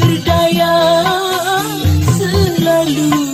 berdaya selalu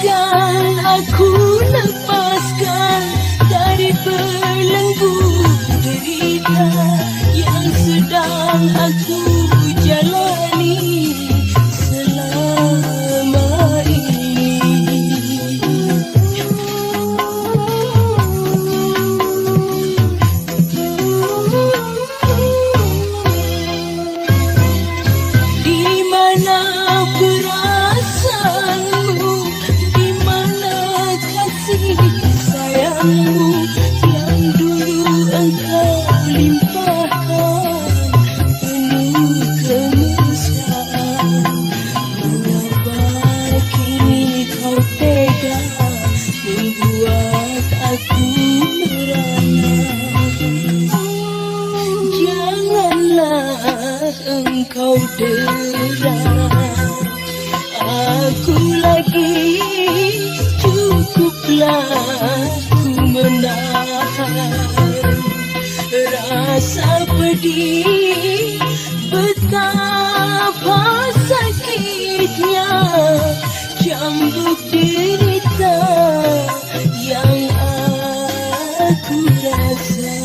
Lepaskan aku lepaskan dari belenggu derita yang sedang aku sayangmu Yang dulu engkau limpahkan Penuh kemesraan Mengapa kini kau tega Membuat aku merana Janganlah engkau derang Aku lagi cukuplah menahan Rasa pedih betapa sakitnya Cambuk derita yang aku rasa.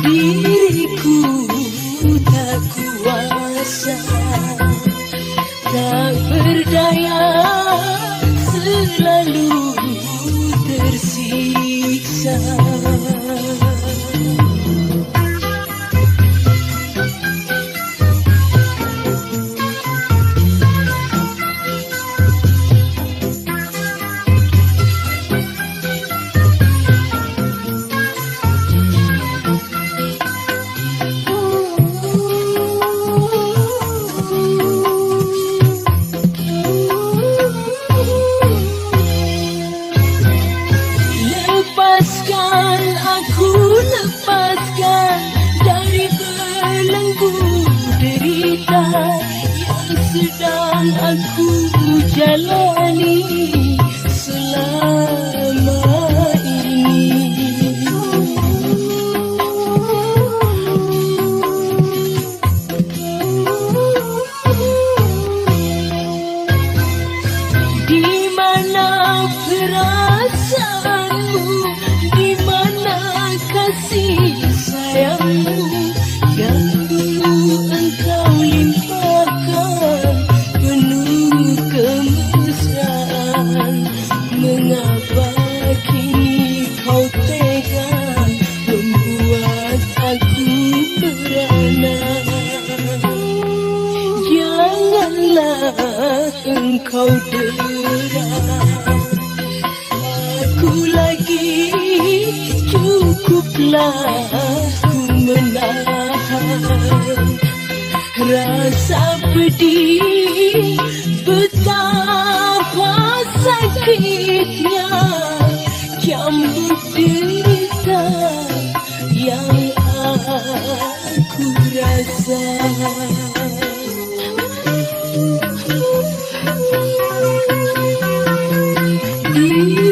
Diriku tak kuasa berdaya selalu tersiksa aku jalani selama ini. Di mana perasaanmu Di mana kasih sayangmu engkau derang Aku lagi cukuplah ku menahan Rasa pedih. Betapa sakitnya Cambuk derita yang aku rasa diriku tak